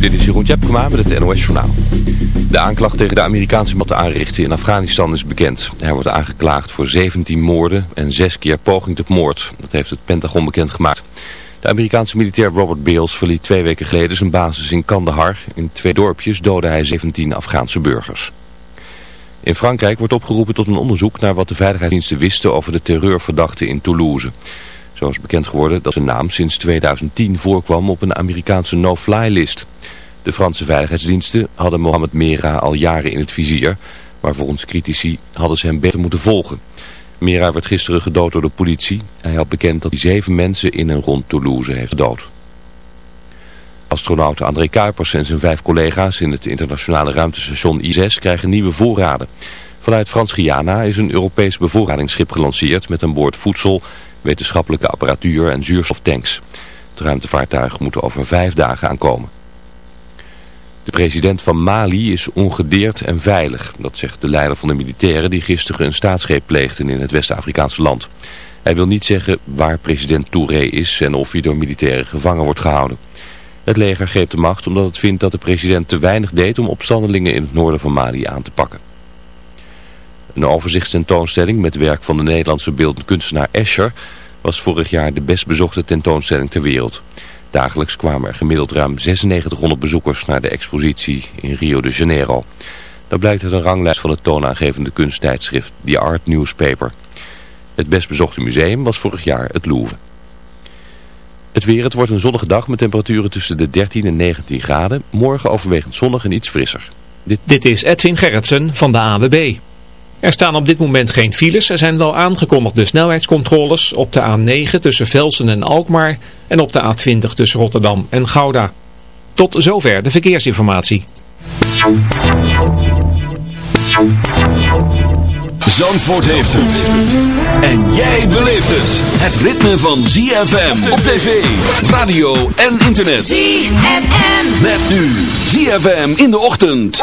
Dit is Jeroen Tjepkema met het NOS Journaal. De aanklacht tegen de Amerikaanse aanrichten in Afghanistan is bekend. Hij wordt aangeklaagd voor 17 moorden en 6 keer poging tot moord. Dat heeft het Pentagon bekendgemaakt. De Amerikaanse militair Robert Beals verliet twee weken geleden zijn basis in Kandahar. In twee dorpjes doodde hij 17 Afghaanse burgers. In Frankrijk wordt opgeroepen tot een onderzoek naar wat de veiligheidsdiensten wisten over de terreurverdachte in Toulouse. Zo is bekend geworden dat zijn naam sinds 2010 voorkwam op een Amerikaanse no-fly-list. De Franse veiligheidsdiensten hadden Mohamed Mera al jaren in het vizier, maar volgens critici hadden ze hem beter moeten volgen. Mera werd gisteren gedood door de politie. Hij had bekend dat hij zeven mensen in en rond Toulouse heeft gedood. Astronaut André Kuipers en zijn vijf collega's in het internationale ruimtestation ISS krijgen nieuwe voorraden. Vanuit Frans-Guyana is een Europees bevoorradingsschip gelanceerd met aan boord voedsel, wetenschappelijke apparatuur en zuurstoftanks. Het ruimtevaartuig moet over vijf dagen aankomen. De president van Mali is ongedeerd en veilig. Dat zegt de leider van de militairen die gisteren een staatsgreep pleegden in het West-Afrikaanse land. Hij wil niet zeggen waar president Touré is en of hij door militairen gevangen wordt gehouden. Het leger greep de macht omdat het vindt dat de president te weinig deed om opstandelingen in het noorden van Mali aan te pakken. Een overzichtstentoonstelling met werk van de Nederlandse beeldend kunstenaar Escher was vorig jaar de best bezochte tentoonstelling ter wereld. Dagelijks kwamen er gemiddeld ruim 9600 bezoekers naar de expositie in Rio de Janeiro. Dat blijkt uit een ranglijst van het toonaangevende kunsttijdschrift The Art Newspaper. Het best bezochte museum was vorig jaar het Louvre. Het weer, het wordt een zonnige dag met temperaturen tussen de 13 en 19 graden. Morgen overwegend zonnig en iets frisser. Dit, Dit is Edwin Gerritsen van de AWB. Er staan op dit moment geen files. Er zijn wel aangekondigde snelheidscontroles op de A9 tussen Velsen en Alkmaar en op de A20 tussen Rotterdam en Gouda. Tot zover de verkeersinformatie. Zandvoort heeft het. En jij beleeft het. Het ritme van ZFM op tv, radio en internet. ZFM. Met nu ZFM in de ochtend.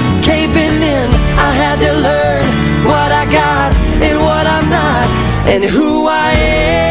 learn what I got and what I'm not And who I am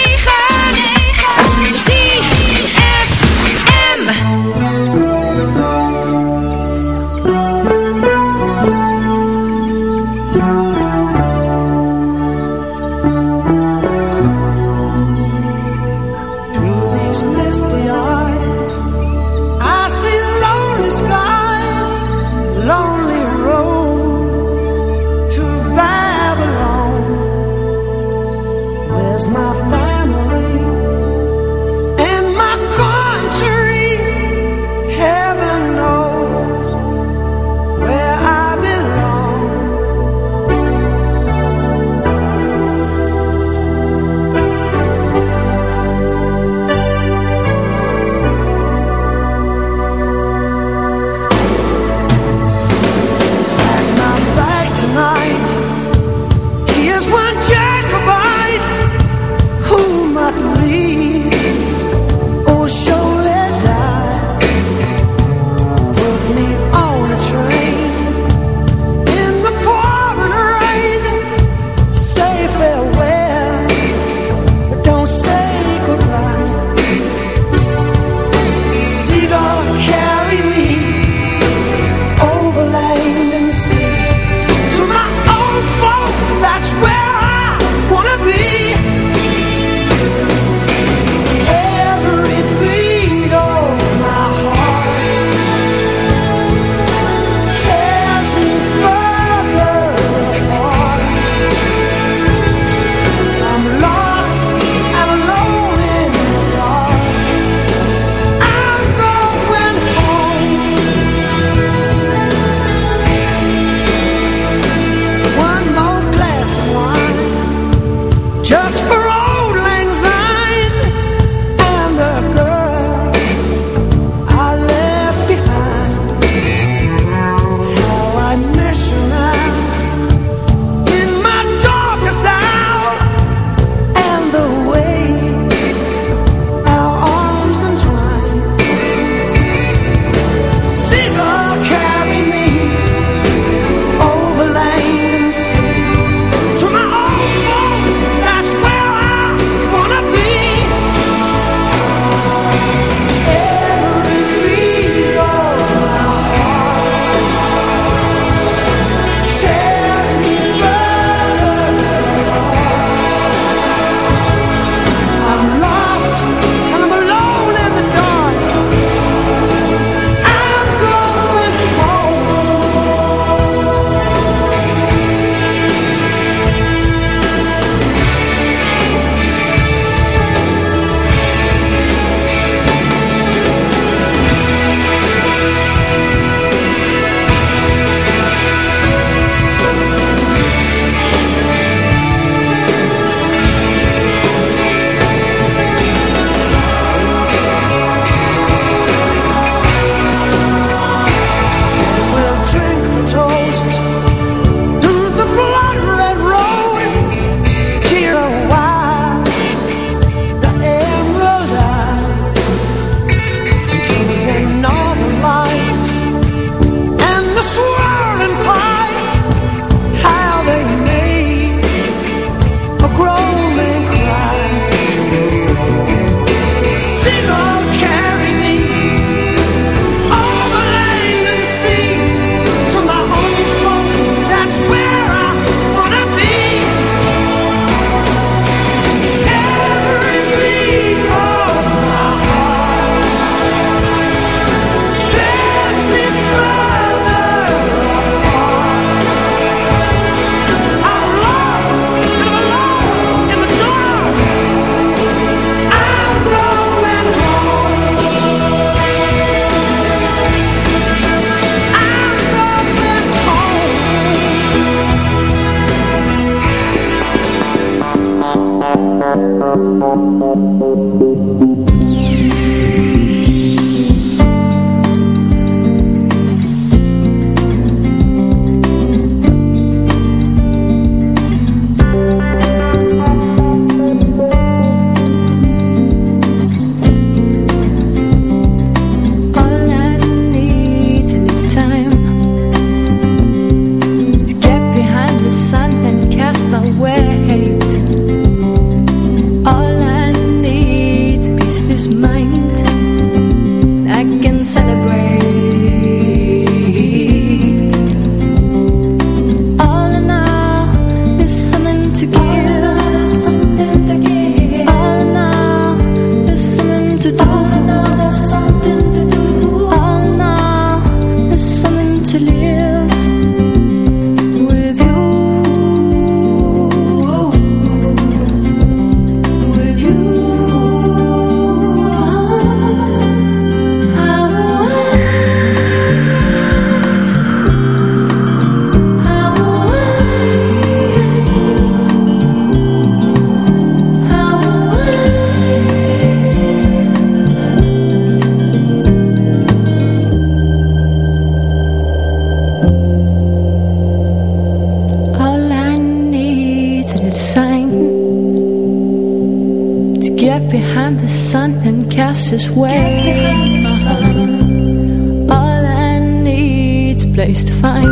this way All I need's a place to find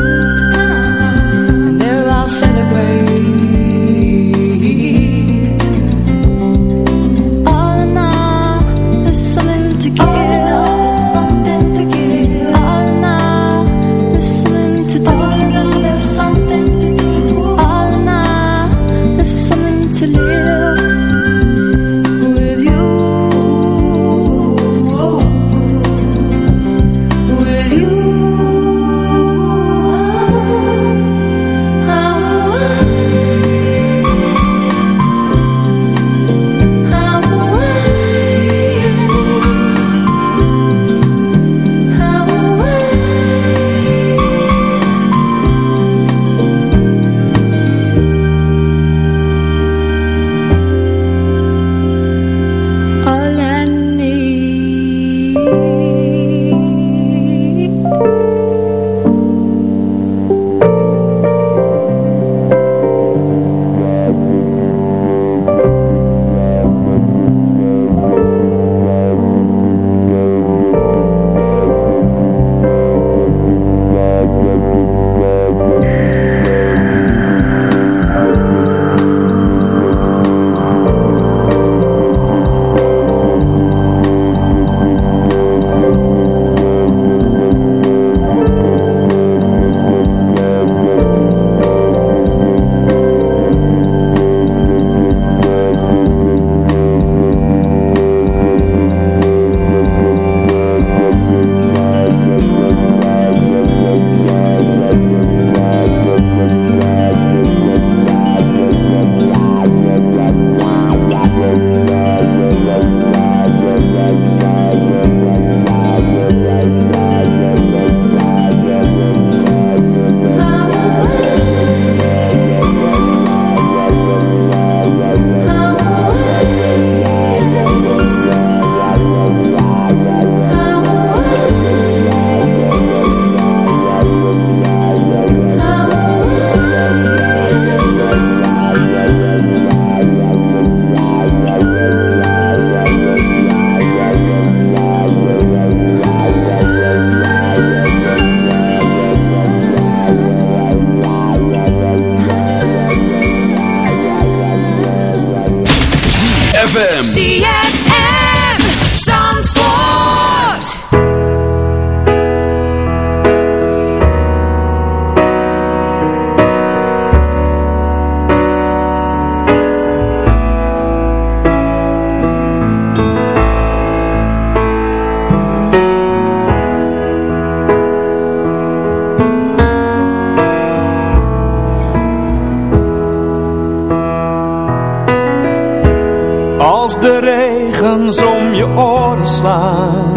je oren slaan.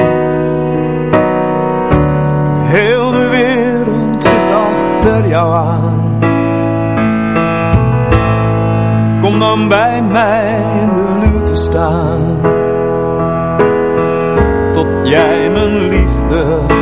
Heel de wereld zit achter jou aan. Kom dan bij mij in de lute staan. Tot jij mijn liefde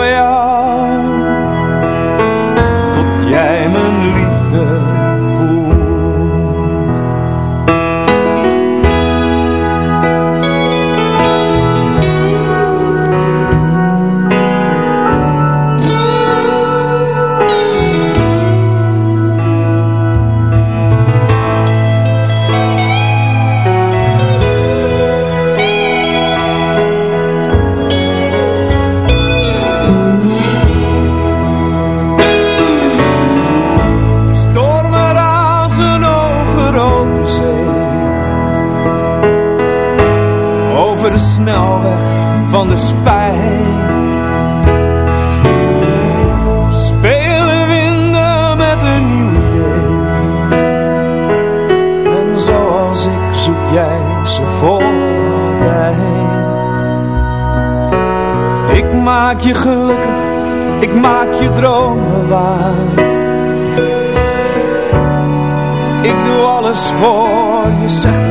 zegt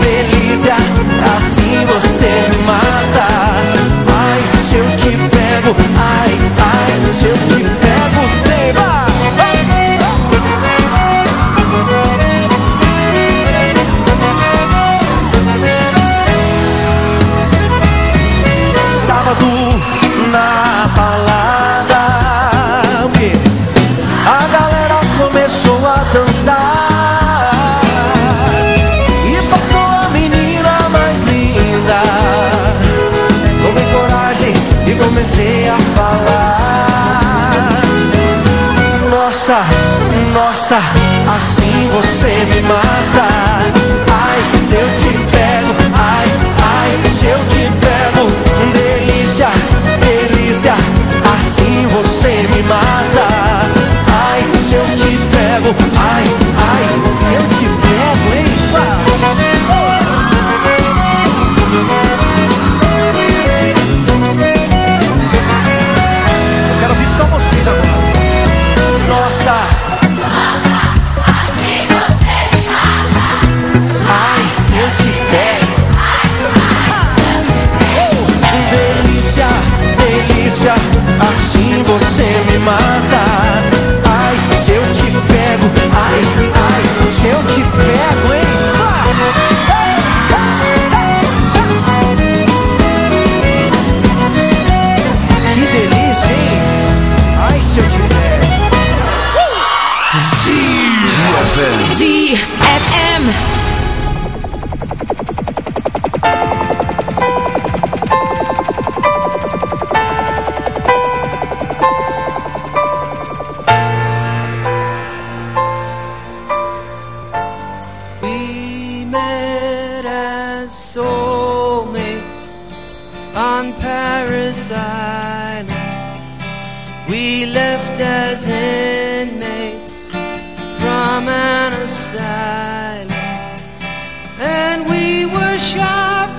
delícia, assim você mata. my on Parris Island. We left as inmates from an asylum, and we were sharp,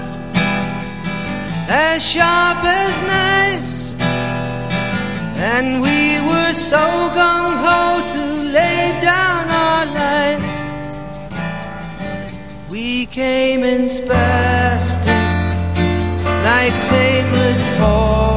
as sharp as knives, and we were so gung ho to lay down our lives. We came in spite this heart.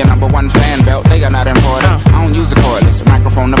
your number one fan belt, they are not important. Uh. I don't use a cordless microphone, the